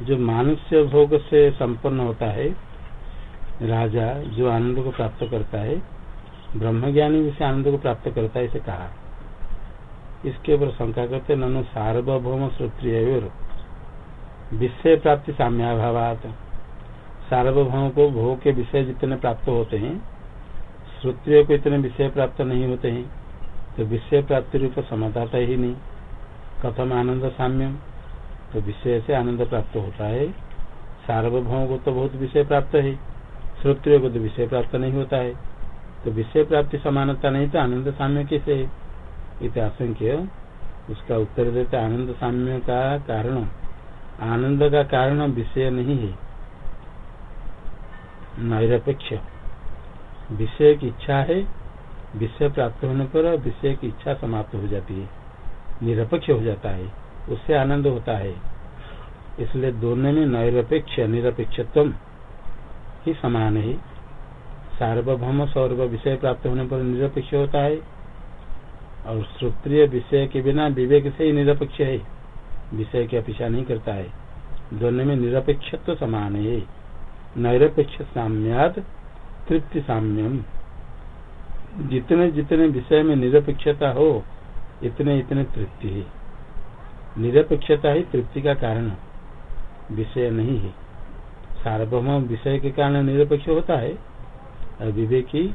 जो मानुष्य भोग से संपन्न होता है, राजा जो आनंद को प्राप्त करता है, ब्रह्मज्ञानी भी से आनंद को प्राप्त करता है, इसे कहा। इसके ऊपर शंका करते ननु सार्वभौम श्रोत्रिय विषय प्राप्ति साम्याभावात। सार्वभौम को भोग के विषय जितने प्राप्त होते हैं, श्रोत्रिय को इतने विषय प्राप्त नहीं होते हैं तो विषय प्राप्ति रूप समाधाता ही नहीं। कथम आनंद साम्यम। तो विषय से आनंद प्राप्त होता है। सार्वभौम को तो बहुत विषय प्राप्त है। श्रोत्रिय को तो विषय प्राप्त नहीं होता है। तो विषय प्राप्ति समानता नहीं तो आनंद साम्य कैसे? है इतिहासंख्य उसका उत्तर देते आनंद साम्य का कारण। आनंद का कारण विषय नहीं है। नैरपेक्ष। विषय की इच्छा है। विषय प्राप्त होने पर विषय की इच्छा समाप्त हो जाती है। निरपेक्ष हो जाता है। उससे आनंद होता है। इसलिए दोनों में नैरपेक्ष निरपेक्षत्व ही समान है। सार्वभौम सौरभ विषय प्राप्त होने पर निरपेक्ष होता है और श्रोत्रिय विषय के बिना विवेक से ही निरपेक्ष है। विषय की अपेक्षा नहीं करता है। दोनों में निरपेक्षत्व समान है। नैरपेक्ष साम्याद, तृप्ति साम्यम। जितने जितने विषय में निरपेक्षता हो, इतने इतने तृप्ति है। निरपेक्षता ही तृप्ति का कारण विषय नहीं है। सार्वभौम विषय के कारण निरपेक्ष होता है और विवेकी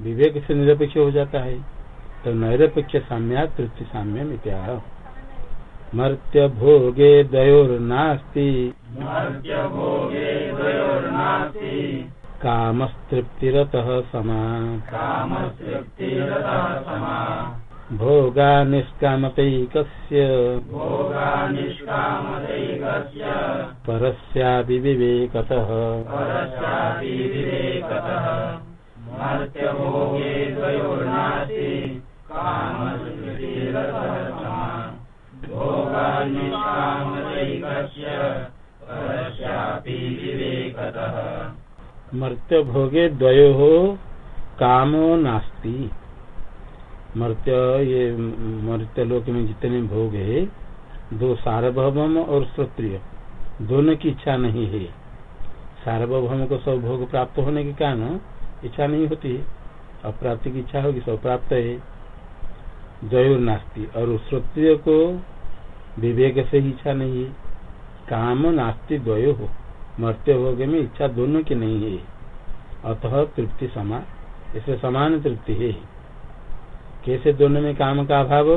विवेक से निरपेक्ष हो जाता है तो नैरपेक्ष साम्या तृप्ति साम्य मित्या मर्त्य भोगे दयोर्नास्ति। कामस्तृप्तिरतः समा। भोगा निष्कामतैकस्य परस्यापि विवेकतः मर्त्य भोगे द्वयो कामो नास्ति। मर्त्य, ये मर्त्य लोक में जितने भोग है, दो सार्वभौम और श्रोत्रिय दोनों की इच्छा नहीं है। सार्वभौम को सब भोग प्राप्त होने के कारण इच्छा नहीं होती अप्राप्ति की इच्छा होगी, सब प्राप्त है। द्वयो नास्ती, और श्रोत्रिय को विवेक से ही इच्छा नहीं है। काम नास्ती, द्वयो हो। मरते भोग में इच्छा दोनों की नहीं है। अतः तृप्ति समान इसे समान तृप्ति है। कैसे दोनों में काम का अभाव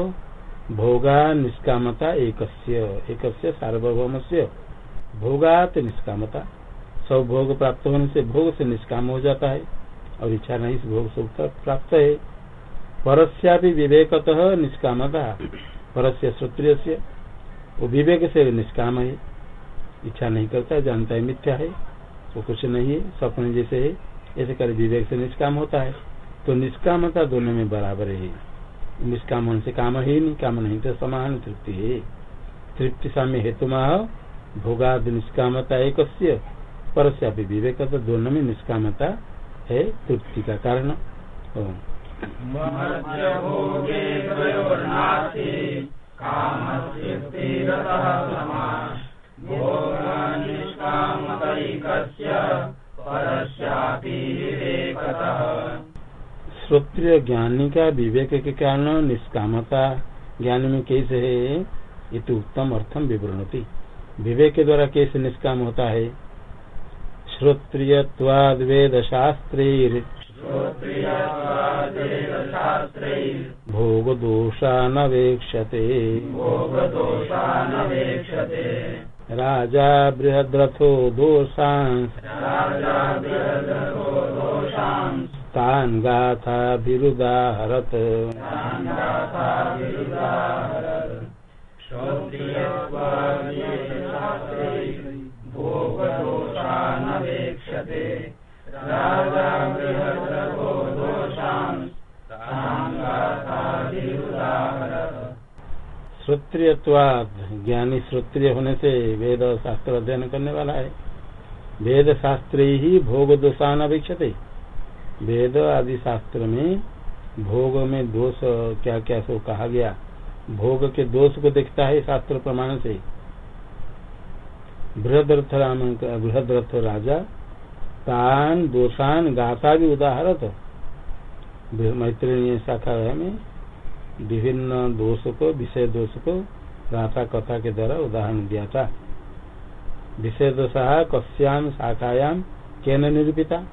भोगा निष्कामता एक सार्वभौम से भोगात निष्कामता। सब भोग प्राप्त होने से भोग से निष्काम हो जाता है, और इच्छा नहीं भोग सब प्राप्त है। परस्या भी विवेकतः निष्कामता। परस्य श्रोत्रिय से वो विवेक से निष्काम है। इच्छा नहीं करता, जानता है मिथ्या है। वो कुछ नहीं है सपने जैसे है। ऐसे कर विवेक से निष्काम होता है। तो निष्कामता दोनों में बराबर है। निष्काम से काम है नहीं, काम नहीं तो समान तृप्ति है। तृप्ति साम्य हेतु माह, भोगाद निष्कामता एक पर विवेक तो दोनों में निष्कामता है तृप्ति का कारण। श्रोत्रिय ज्ञानी का विवेक के कारण निष्कामता ज्ञान में कैसे है? ये तो उत्तम अर्थम विवरणती विवेक के द्वारा कैसे निष्काम होता है? श्रोत्रियवाद वेद शास्त्री भोग दोषा न वेक्षते। राजा बृहद्रथो दोषांस। तान् गाथाभिरुदाहरत् श्रोत्रियवाद ज्ञानी श्रोत्रिय होने से वेद शास्त्र अध्ययन करने वाला है। वेद शास्त्र ही भोग दोषान अपेक्षते वेद आदि शास्त्र में भोग में दोष क्या क्या सो कहा गया। भोग के दोष को देखता है शास्त्र प्रमाण से। बृहदरथ राम, बृहदरथ राजा, तान, दोषान गाथा भी उदाहरत मैत्रीय शाखा में विभिन्न दोष को, विषय दोष को गाथा कथा के द्वारा उदाहरण दिया था। विषय दोषा कश्याम शाखायाम केन निरूपिता?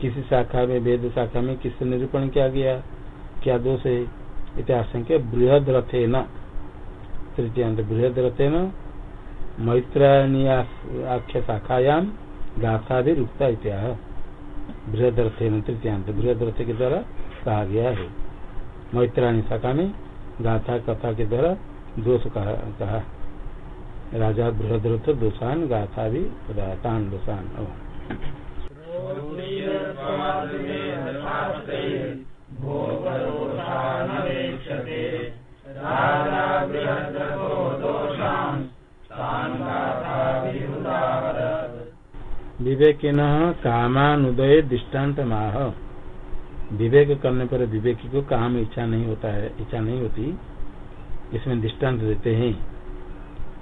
किसी शाखा में वेद शाखा में किस निरूपण किया गया? क्या दोष है इतिहास के बृहद रथे न तृतीयांत बृहद रथे न मैत्राणी आख्य शाखायाम गाथा भी रुकता इत्या बृहद रथे न तृतीयांत बृहद रथ के द्वारा कहा गया है। मैत्राणी शाखा में गाथा कथा के द्वारा दोष कहा, कहा। राजा बृहद्रथ दोषान गाथा भी तान दोषान। विवेकिन कामानुदय दृष्टांत माह विवेक करने पर विवेकी को काम इच्छा नहीं होता है, इच्छा नहीं होती। इसमें दृष्टांत देते हैं।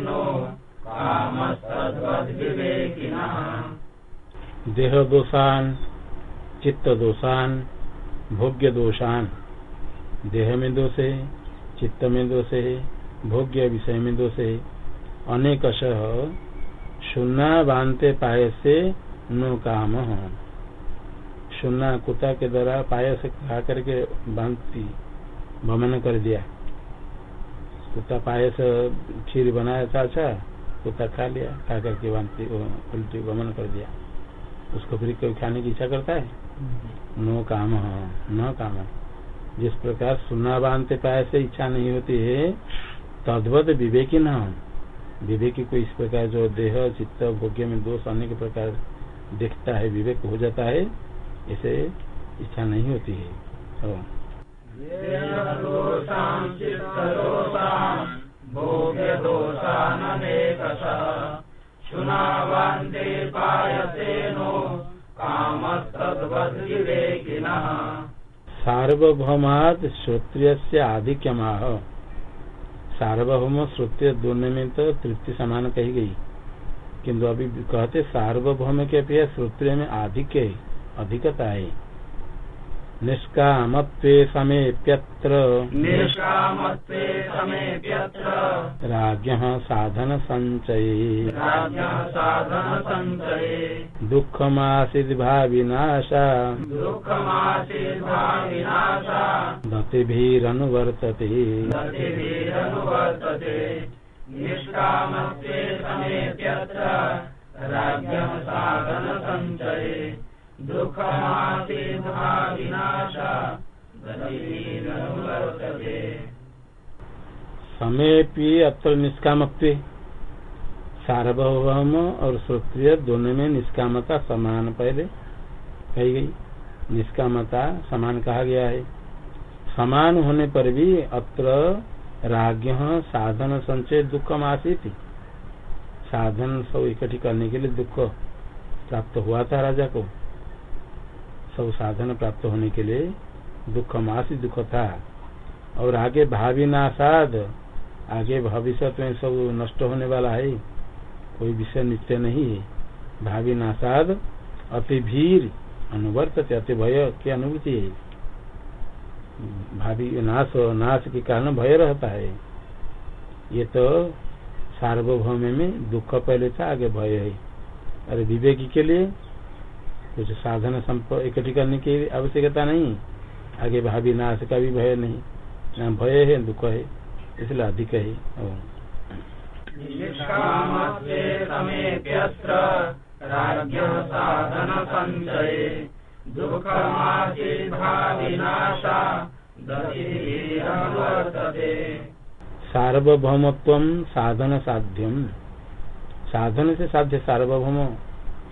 नो कामस्तद्वद्विवेकिनः। भोग्यदोषानमेकशः देह दोषान चित्त दोषान भोग्य दोषान देह में दोष है चित्त में दोष है भोग्य विषय में दोष है अनेक सुना बांधते पाए से नो काम। सुना कुत्ता के द्वारा पाय से खा करके बांधती भमन कर दिया। कुत्ता पायस खीर बनाया था अच्छा कुत्ता खा लिया खा करके वांति उल्टी गमन कर दिया। उसको फिर कोई खाने की इच्छा करता है? हम्म। नो काम न काम। जिस प्रकार सुना बांधते पाए से इच्छा नहीं होती है तद्वत विवेकी न विवेकी को इस प्रकार जो देह चित्त भोग्य में दोष अनेक प्रकार देखता है विवेक हो जाता है इसे इच्छा नहीं होती है। सार्वभौमाद श्रोत्रिय से सार्वभौम श्रोत्रिय दोनों में तो तृप्ति समान कही गई। किंतु अभी कहते सार्वभौम के अपेक्षा श्रोत्रिय में आधिक्य, अधिकता है। निष्कामत्वे समेप्यत्र निष्कामत्वे समेप्यत्र राज्ञः साधन सञ्चये राज्ञः साधन सञ्चये दुःखमासीद्भाविनाशा दुःखमासीद्भाविनाशा। दतिभिरनुवर्तते। दतिभिरनुवर्तते। निष्कामत्वे समेप्यत्र राज्ञः साधन सञ्चये समेपी अत्र निष्कामत्व सार्वभौम और श्रोत्रिय दोनों में निष्कामता समान पहले कही गई। निष्कामता समान कहा गया है। समान होने पर भी अत्र राज्ञ साधन संचय दुख आसित। साधन सब इकट्ठी करने के लिए दुख प्राप्त हुआ था राजा को। सब साधन प्राप्त होने के लिए दुख मासी दुख था। और आगे भावी नासाद आगे भविष्य में सब नष्ट होने वाला है। कोई विषय नित्य नहीं है। भावी नासाद अति भीर, अनुवर्त अति भय की अनुभूति है। भावी नाश नाश के कारण भय रहता है। ये तो सार्वभौम में दुख पहले था आगे भय है। अरे विवेकी के लिए कुछ साधन संपर्क इकट्ठी करने की आवश्यकता नहीं। आगे भावी नाश का भी भय नहीं। भय है दुख है इसलिए अधिक है। सार्वभौमत्व साधन साध्यम साधन से साध्य सार्वभौम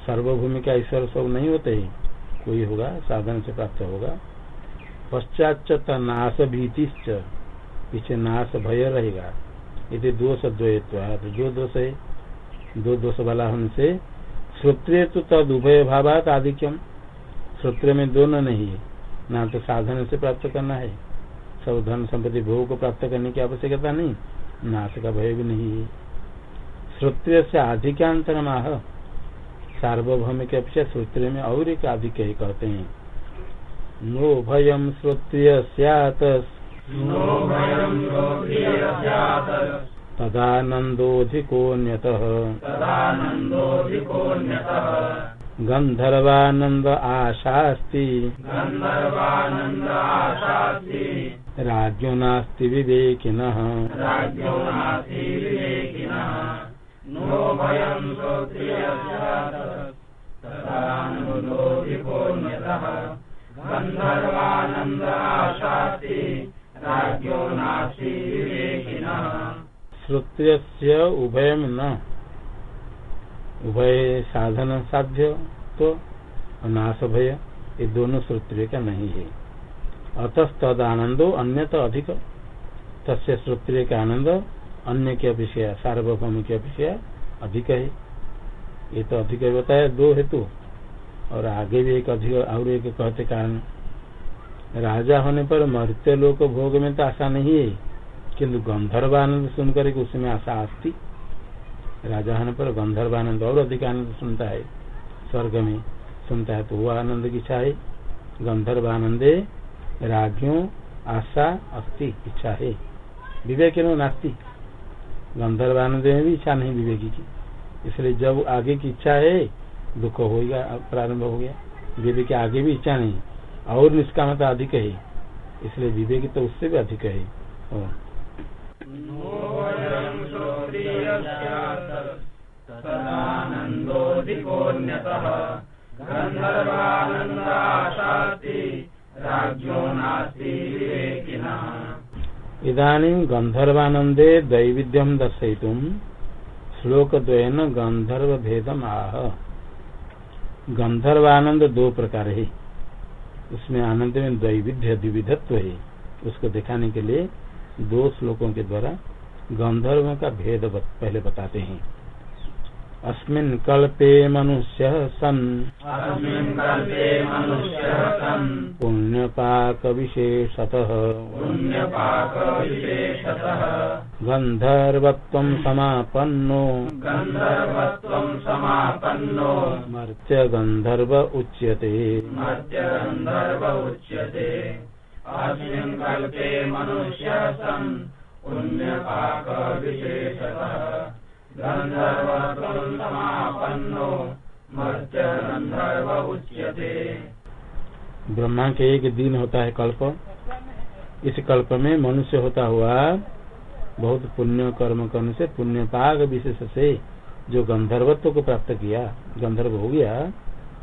सर्वभूमि का ईश्वर सब नहीं होते ही। कोई होगा साधन से प्राप्त होगा। पश्चात नाश भीतिश्च पीछे नाश भय रहेगा। यदि दोष द्वयत्व तो जो दोष है, दो दोष वाला होने से श्रोत्रिय तो तद उभय भावात आधिक्यम। श्रोत्र में दोनों नहीं है। ना तो साधन से प्राप्त करना है। सब धन संपत्ति भोग को प्राप्त करने की आवश्यकता नहीं। नाश का भय भी नहीं है। श्रोत्र से अधिकांतर माह सार्वभौमिक अपेक्षा श्रोत्रिय में और एक अधिक ही, कहते हैं। नो भयम श्रोत्रिय सैत नो भयं लोभ्यस्यात् तदानन्दोऽधिकोऽन्यतः गन्धर्वानन्द आशास्ति। राज्यो नास्ति विवेकिनः। तदानन्दोऽधिकोऽन्यतः श्रोत्रिय उभय न। उभय साधन साध्य तो नाश भय ये दोनों श्रोत्रिय का नहीं है। अतः तद आनंदो अन्य तो अधिक, तस्य श्रोत्रिय का आनंद अन्य की अपेक्षा सार्वभौम की अपेक्षा अधिक है। ये तो अधिक बताया दो हेतु। और आगे भी एक अधिक, और एक कहते कारण, राजा होने पर मर्त्य लोक भोग में तो आशा नहीं है, किंतु गंधर्वानंद सुनकर उसमें आशा आती। राजा होने पर गंधर्वानंद और अधिक आनंद सुनता है। स्वर्ग में सुनता है तो वो आनंद की इच्छा है। गंधर्वानंदे राज्यों आशा अस्ति इच्छा है। विवेक नास्ती। गंधर्व आनंद में भी इच्छा नहीं विवेकी की। इसलिए जब आगे की इच्छा है दुख होगा प्रारंभ हो गया। विवेक आगे भी इच्छा नहीं। और निष्कामता अधिक है। इसलिए विवेक तो उससे भी अधिक है। इधानी गंधर्वानंदे दैविध्यम दर्शयितुम श्लोक द्वयन गंधर्व भेदम आह। गंधर्वानंद दो प्रकार है। उसमें आनंद में दैविध्य द्विविधत्व है। उसको दिखाने के लिए दो श्लोकों के द्वारा गंधर्व का भेद पहले बताते हैं। अस्मिन् कल्पे मनुष्य सन्। पुण्यपाकविशेषतः। गन्धर्वत्वं समापन्नो। समापन्नो। मर्त्य गन्धर्व उच्यते उच्यते। अस्मिन् कल्पे मनुष्यः सन्। पुण्यपाकविशेषतः। ब्रह्मा के एक दिन होता है कल्प। इस कल्प में मनुष्य होता हुआ बहुत पुण्य कर्म करने से पुण्य पाग विशेष से जो गंधर्वत्व को प्राप्त किया, गंधर्व हो गया,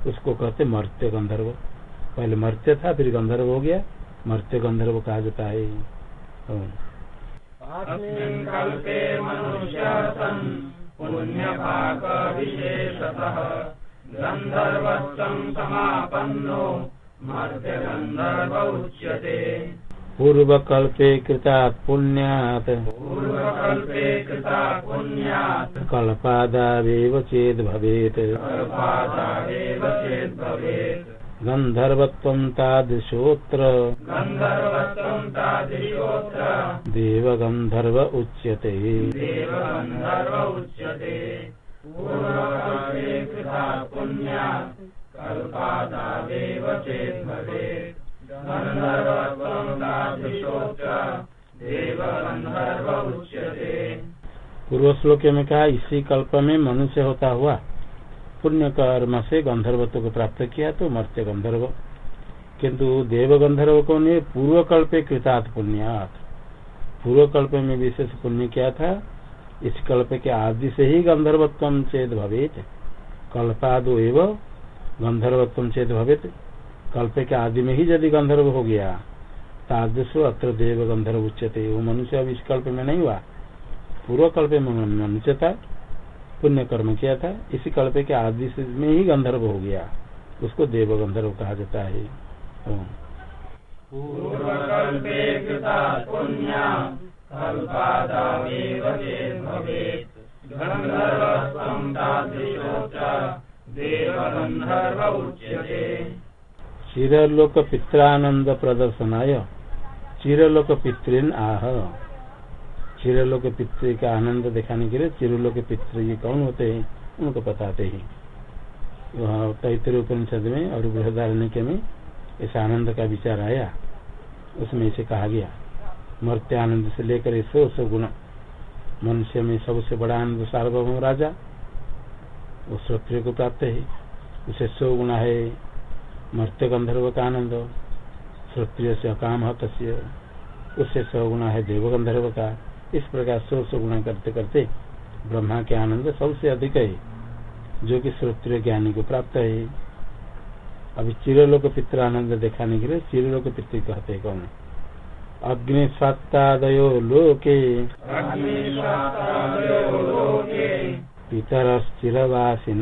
उसको कहते मर्त्य गंधर्व। पहले मर्त्य था, फिर गंधर्व हो गया, मर्त्य गंधर्व कहा जाता है। कल्पे मनुष्यः सन् पुण्यपाकविशेषतः गन्धर्वत्वं समापन्नो मर्त्यगन्धर्व उच्यते पूर्वकल्पे कृतात् पुण्यात्। पूर्वकल्पे कृता पुण्यात्। कल्पादावेव चेद् भवेत्। कल्पादावेव गन्धर्वत्वं तादृशोऽत्र गन्धर्वत्वं तादृशोऽत्र। देवगन्धर्व उच्यते। तादृशोऽत्र। देवगन्धर्व उच्यते। पूर्व श्लोक में कहा इसी कल्प में मनुष्य होता हुआ पुण्य कर्म से गंधर्वत्व को प्राप्त किया तो मर्त्य गंधर्व। किंतु देव गंधर्व को ने पूर्व कल्पे कृतात् पुण्यात। पूर्व कल्प में विशेष पुण्य किया था? इस कल्प के आदि से ही गंधर्वत्व चेत भवेत। कल्पादो गंधर्वत्व चेत भवेत। कल्प के आदि में ही यदि गंधर्व हो गया, तादृश अत्र देव गंधर्व उच्चते वो मनुष्य अब इस कल्प में नहीं हुआ। पूर्व कल्प में मनुष्य था। पुण्य कर्म किया था इसी कल्प के आदि में ही गंधर्व हो गया। उसको देव गंधर्व कहा जाता है। चिरलोक पित्रानंद प्रदर्शनाय चिरलोक पितृन आह। चिरलोक पितृ का आनंद दिखाने के लिए चिरलोक पितृ ये कौन होते हैं? उनको बताते हैं। वहाँ तैतृ उपनिषद में और बृहदारण्य में इस आनंद का विचार आया। उसमें इसे कहा गया, मर्त्य आनंद से लेकर सौ सौ गुण। मनुष्य में सबसे बड़ा आनंद सार्वभौम राजा। वो श्रोत्रिय को प्राप्त है। उसे सौ गुणा है। मर्त्य गंधर्व का आनंद। श्रोत्रिय से अकाम हत उससे सौ गुणा है देव गंधर्व का। इस प्रकार सौ सौ गुणा करते करते ब्रह्मा के आनंद सबसे अधिक है जो कि श्रोत्रिय ज्ञानी को प्राप्त है। अभी चिरलोक पित्र आनंद दिखाने के लिए चिरलोक पितृ कहते कौन? अग्नि सत्तादयो लोके। पितरश्चिरवासिन।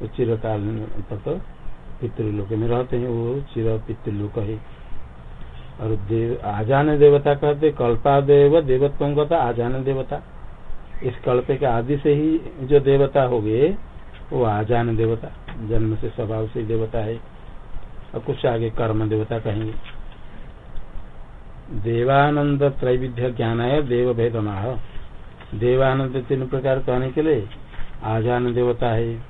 वो चिरकाल तक पितृलोक में रहते हैं, वो चिर पितृलोक है। और देव, आजान देवता कहते कल्पादेव देवत्व का आजान देवता। इस कल्प के आदि से ही जो देवता हो गए, वो आजान देवता, जन्म से स्वभाव से देवता है। और कुछ आगे कर्म देवता कहेंगे। देवानंद त्रैविध्य ज्ञान है देव भेद माह देवानंद तीन प्रकार कहने के लिए आजान देवता है।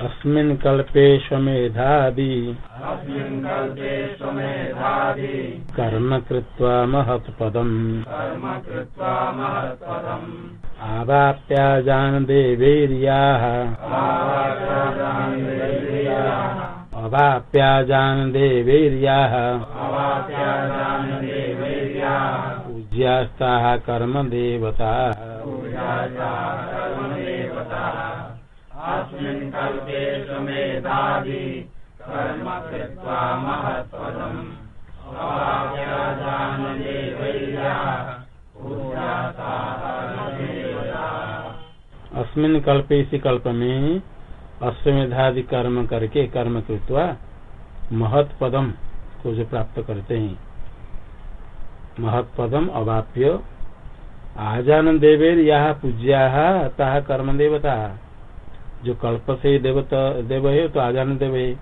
अस्मिन् कल्पे स्वमेधादि। कर्म कृत्वा महत्पदम्। कर्म कृत्वा महत्पदम्। आवाप्याजान देवेर्याः आवाप्याजान अवाप्याजान देवेर्याः पूज्यास्ताः कर्म देवताः अस्मिन् कर्म कृत्वा अस्मिन कल्प इसी कल्प में अश्वमेधादि कर्म करके कर्म कृत्वा महत पदम को जो प्राप्त करते हैं। महत पदम अवाप्य आजान देवेर यह पूज्या कर्म देवता जो कल्प से ही देवता, देव है तो आजान देव है।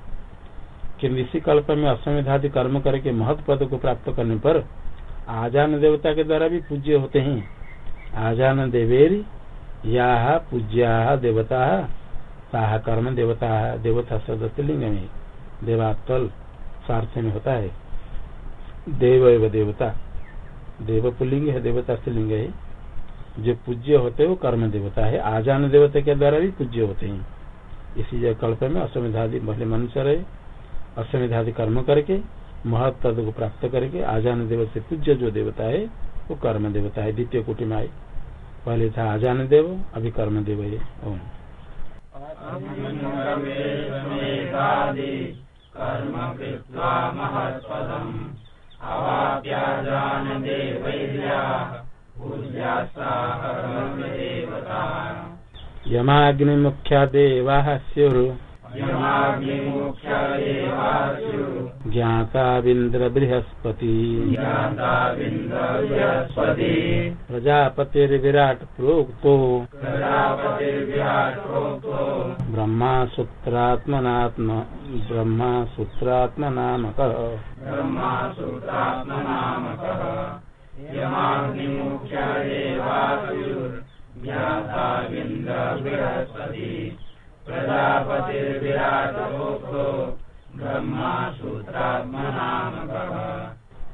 किन्तु इसी कल्प में अश्वमेधादि कर्म करके महत पद को प्राप्त करने पर आजान देवता के द्वारा भी पूज्य होते हैं। आजान देवेर या पूज्या देवता ताहा कर्म देवता देवता शब्द लिंग में देवातल स्वार्थ में होता है। देव एव देवता। देव पुलिंग है, देवता स्त्रीलिंग है। जो पूज्य होते हैं, वो कर्म देवता है। आजान देवता के द्वारा भी पूज्य होते हैं। इसी जगह कल्प में अश्वमेधादि भले मनुष्य रहे अश्वमेधादि कर्म करके महत पद को प्राप्त करके, आजान देव से पूज्य जो देवता है, वो कर्म देवता है, द्वितीय कोटि में आए पहले था आजान देव, अभी कर्म देव है। ओम। कर्म कृत्वा देवैर्या यमाग्नि मुख्या देवा स्युर यमाग्निमुख्य एवास्यु ज्ञाताविन्द्र बृहस्पति ज्ञाताविन्द्र बृहस्पति प्रजापतिर्विराट प्रोक्तो प्रजापतिर्विराट प्रोक्तो ब्रह्मा सूत्रात्मनात्म ब्रह्मा सूत्रात्मनामकः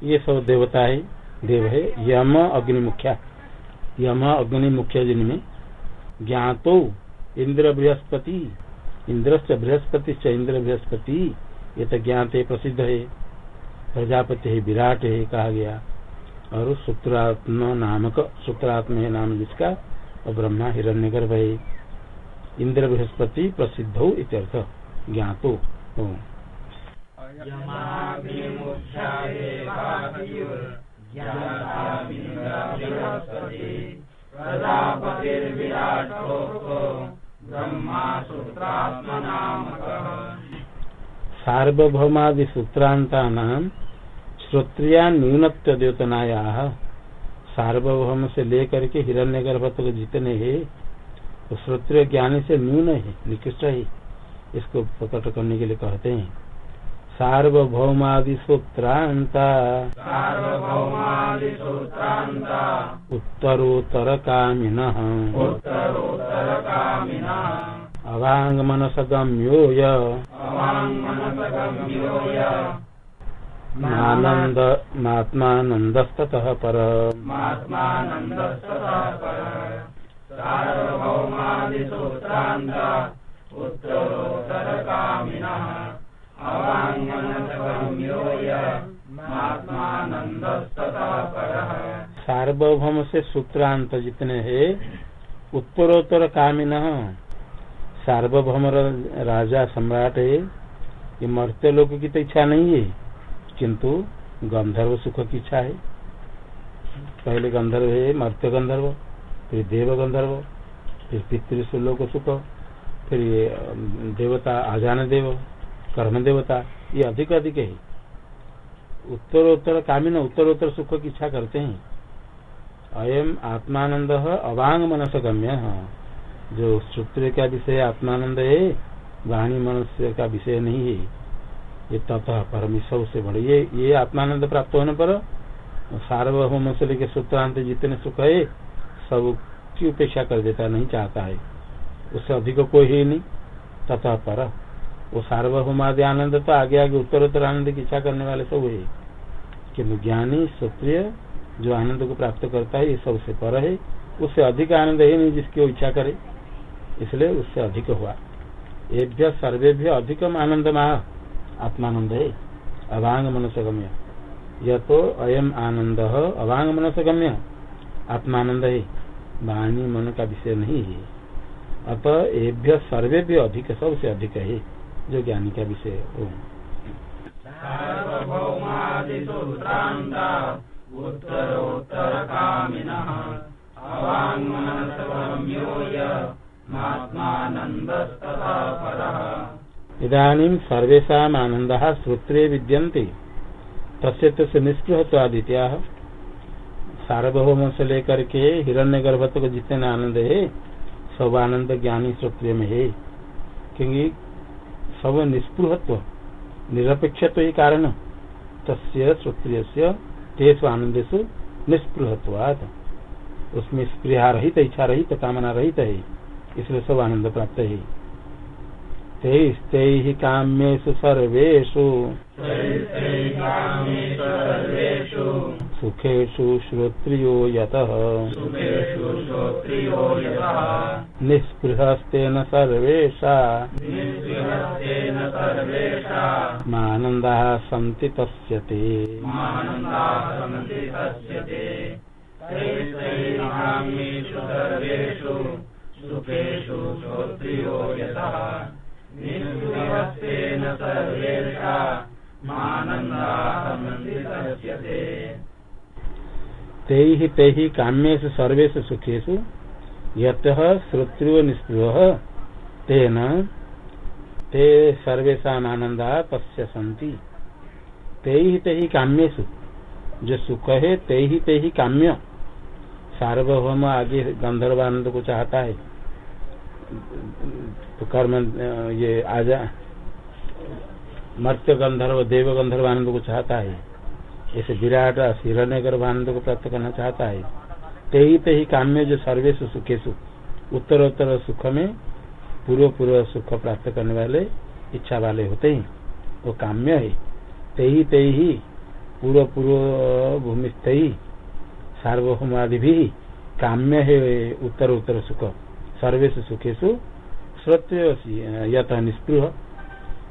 ये सब देवता है, देव है, यम अग्नि मुख्या यम अग्नि मुख्य जिनमें ज्ञातो इंद्र बृहस्पति इंद्र से बृहस्पति से इंद्र बृहस्पति ये तो ज्ञात है प्रसिद्ध है। प्रजापति है, विराट है, कहा गया। और सूत्रात्म नामक सूत्रात्म है नाम जिसका और ब्रह्मा हिरण्यगर्भ है इंद्र बृहस्पति प्रसिद्ध हो इत्यर्थ ज्ञातो हो। सार्वभौमादि सूत्रांता श्रोत्रिया न्यूनत्व द्योतनाया सार्वभौम से लेकर के हिरण्य गर्भ तक जितने है तो श्रोत्रिय ज्ञानी से न्यून है निकृष्ट है। इसको प्रकट करने के लिए कहते हैं। सार्वभौमादि सूत्रांता उत्तरोत्तर कामिन अवांग मनस गम्यो महात्मानंदस्तः पर। सार्वभौम से सूत्रांत जितने हैं उत्तरोत्तर कामिन। सार्वभौम राजा सम्राट है। ये मरते लोग की तो इच्छा नहीं है। किंतु गंधर्व सुख की इच्छा है पहले गंधर्व है, मर्त्य गंधर्व, फिर देव गंधर्व, फिर पितृलोक सुख, फिर ये देवता आजान देव, कर्म देवता, ये अधिक अधिक है। उत्तरोत्तर कामिन उत्तरोत्तर सुख की इच्छा करते हैं। अयम आत्मानंद अवांग मनस गम्य जो सूत्र का विषय आत्मानंद है, वाणी मनुष्य का विषय नहीं है। ये परम सबसे बड़े। ये ये आत्मानंद प्राप्त होने पर सार्वभौम से लेकर सूत्रांत जितने सुख है, सब की उपेक्षा कर देता नहीं चाहता है। उससे अधिक कोई है नहीं। ततः पर वो सार्वभौमादि आनंद तो आगे आगे उत्तरोत्तर आनंद की इच्छा करने वाले सब है। किन्तु ज्ञानी, क्षत्रिय जो आनंद को प्राप्त करता है, ये सबसे पर है। उससे अधिक आनंद है नहीं जिसकी वो इच्छा करे। इसलिए उससे अधिक हुआ। एभ्य सर्वेभ्य अधिकम आनंद महा आत्मानंद है अभांग मनसगम्य यह तो अयम आनंद अभांग मनसगम्य आत्मानंद है वाणी मन का विषय नहीं है। अतः एभ्य सर्वेभ्य अधिक, सबसे अधिक है, जो ज्ञानी का विषय है। अवाङ्मनसगम्यो य आनंद श्रोत्रे विद्यन्ते। तस्य तस्य निष्पृहत्वादित्याः सार्वभौम से लेकर के हिरण्य गर्भ तक जितने आनंद है सब आनंद ज्ञानी श्रोत्रिय में है क्योंकि सब निष्पृहत्व निरपेक्षत्व ही कारण। तस्य श्रोत्रिय तेषु आनंदेशु निष्पृहत्वात् उसमें स्पृहा रहित इच्छा रहित कामना रहित है। इसलिए सब आनंद प्राप्त है। तैस्तैः काम्येषु सर्वेषु। सुखेषु श्रोत्रियो यतः। निःस्पृहस्तेन सर्वेषा। मानन्दाः सन्ति तस्य श्रोत्रियो यतः। सन्ति तस्यते तैः तैः काम्येषु सर्वेषु सुखेषु यतः श्रोत्रियो निःस्पृहः। तेन ते सर्वेशा आनंदा तस्य संति ते ही ते ही काम्यु जो सुख है ते ही ते ही काम्य। सार्वभौम आगे गंधर्वानंद को चाहता है तो कर्म ये आजा मर्त्य गंधर्व, देव गंधर्व आनंद को चाहता है। ऐसे विराट हिरण्य गर्भानंद को प्राप्त करना चाहता है। ते ही ते ही काम्य जो सर्वेश सुखेशु। उत्तरोत्तर सुख में पूर्व पूर्व सुख प्राप्त करने वाले इच्छा वाले होते हैं। वो काम्य है। ते ही ते ही पूर्व पूर्व भूमिस्थ ही, सार्वभौमादि भी काम्य है उत्तर उत्तर सुख। सर्वेश सुखेशु श्रोत्य यथ निष्पृह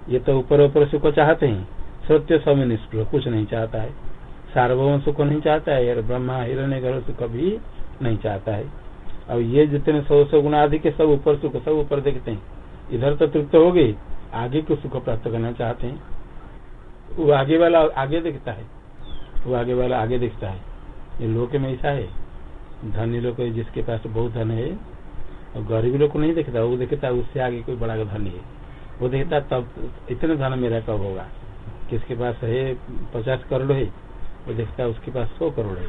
ये तो ऊपर ऊपर सुख चाहते हैं? सत्य सब निष्पृह कुछ नहीं चाहता है। सार्वभौम सुख नहीं चाहता है ब्रह्मा हिरण्य घर सुख भी नहीं चाहता है। अब ये जितने सौ सौ गुण आदि के सब ऊपर सुख, सब ऊपर देखते हैं। इधर तो तृप्त हो गई आगे को सुख प्राप्त करना चाहते हैं। वो आगे वाला आगे देखता है। वो आगे वाला आगे देखता है। ये लोक में ऐसा है। धनी लोग जिसके पास बहुत धन है गरीब लोग को नहीं देखता, वो देखता है उससे आगे कोई बड़ा धनी है। वो देखता तब इतने धन मेरा कब होगा। किसके पास है? पचास करोड़ है। वो देखता है उसके पास सौ करोड़ है।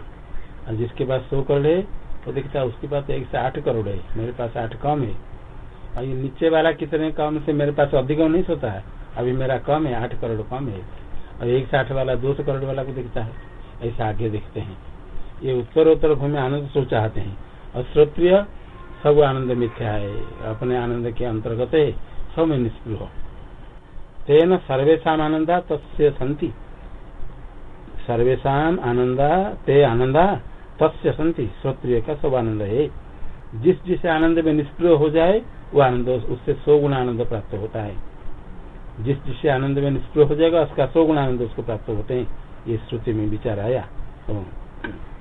और जिसके पास सौ करोड़ है, वो देखता है उसके पास एक से आठ करोड़ है। मेरे पास आठ कम है। और ये नीचे वाला कितने कम से मेरे पास अधिक नहीं सोता है? अभी मेरा कम है, आठ करोड़ कम है। और एक से आठ वाला, दो सौ करोड़ वाला को देखता है। ऐसा आगे देखते हैं। ये उत्तर उत्तर भूमि आनंद सो चाहते हैं। और श्रोत्रिय सब आनंद मिथ्या है। अपने आनंद के अंतर्गत है, सब में निष्पृह तेन सर्वेशा आनंदा तस्य संति सर्वेशा आनंदा ते आनंदा तस्य संति श्रोत्रिय का सब आनंद है। जिस जिसे आनंद में निष्प्रिय हो जाए, वो आनंद उससे सौ गुण आनंद प्राप्त होता है। जिस जिससे आनंद में निष्प्रिय हो जाएगा, उसका सौ गुण आनंद उसको प्राप्त होते हैं। ये श्रुति में विचार आया। यतः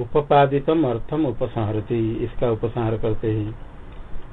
उपपादितम अर्थम उपसंहरती इसका उपसंहार करते हैं।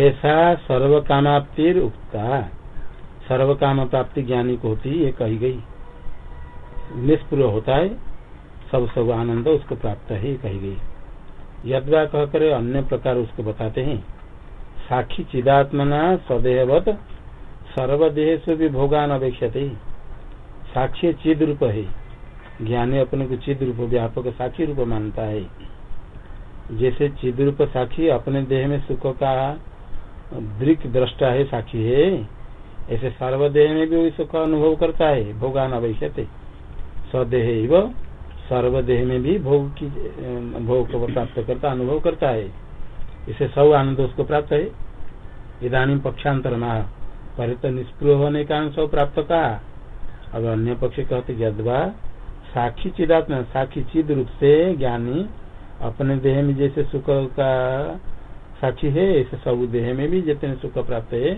ऐसा सर्व कामाप्तिर उक्ता। सर्व काम प्राप्ति ज्ञानी को होती ये कही गई। निष्पुर होता है, सब सब आनंद उसको प्राप्त है कही गई। यदवा कह कर अन्य प्रकार उसको बताते हैं। साक्षी चिदात्मना सदैवत सर्वदेह से भी भोगान अपेक्षते। साक्षी चिद रूप है। ज्ञानी अपने को चिद रूप, व्यापक साक्षी रूप मानता है। जैसे चिद रूप साक्षी अपने देह में सुख का दृक दृष्टा है, साक्षी है। ऐसे सर्वदेह में भी वही सुख अनुभव करता है, भोगान अपेक्षते स्वदेह सर्वदेह में भी भोग की भोग को प्राप्त करता, अनुभव करता है। इसे सब आनंद उसको प्राप्त है। इधानी पक्षांतर माह पहले तो निष्प्रिय होने का सब प्राप्त कहा। अब अन्य पक्ष कहते, यदवा साक्षी चिदात्मा, साक्षी चिद रूप से ज्ञानी, अपने देह में जैसे सुख का साक्षी है, ऐसे सब देह में भी जितने सुख प्राप्त है,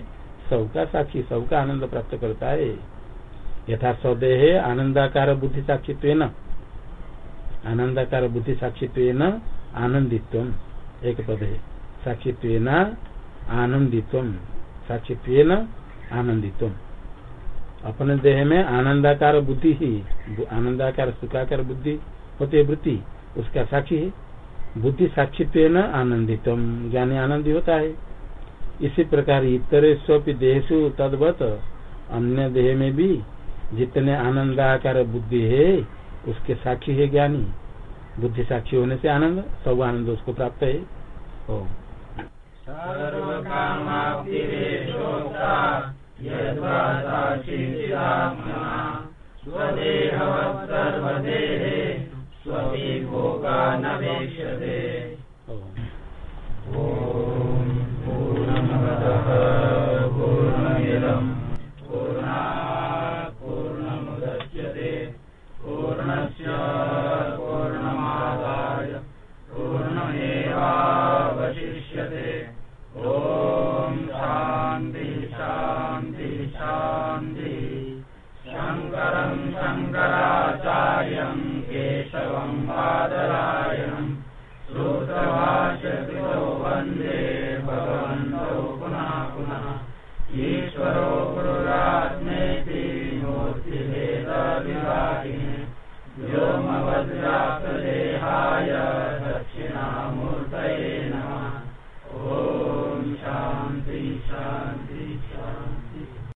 सबका साक्षी, सबका आनंद प्राप्त करता है। यथा स्वदेह आनंदाकार बुद्धि साक्षित्व आनंदाकार बुद्धि साक्षित्व आनंदित्व। एक पद है। साक्षित्व आनंदित्व। साक्षित्व आनंदित्व। अपने देह में आनंदाकार बुद्धि ही, आनंदाकार सुखाकार बुद्धि होती वृत्ति, उसका साक्षी है। बुद्धि साक्षित्व आनंदित्व ज्ञानी आनंदी होता है इसी प्रकार इतरे स्वपि देहसु तदवत अन्य देह में भी जितने आनंद आकार बुद्धि है, उसके साक्षी है ज्ञानी। बुद्धि साक्षी होने से आनंद, सब आनंद उसको प्राप्त है। ओ पूर्णमदः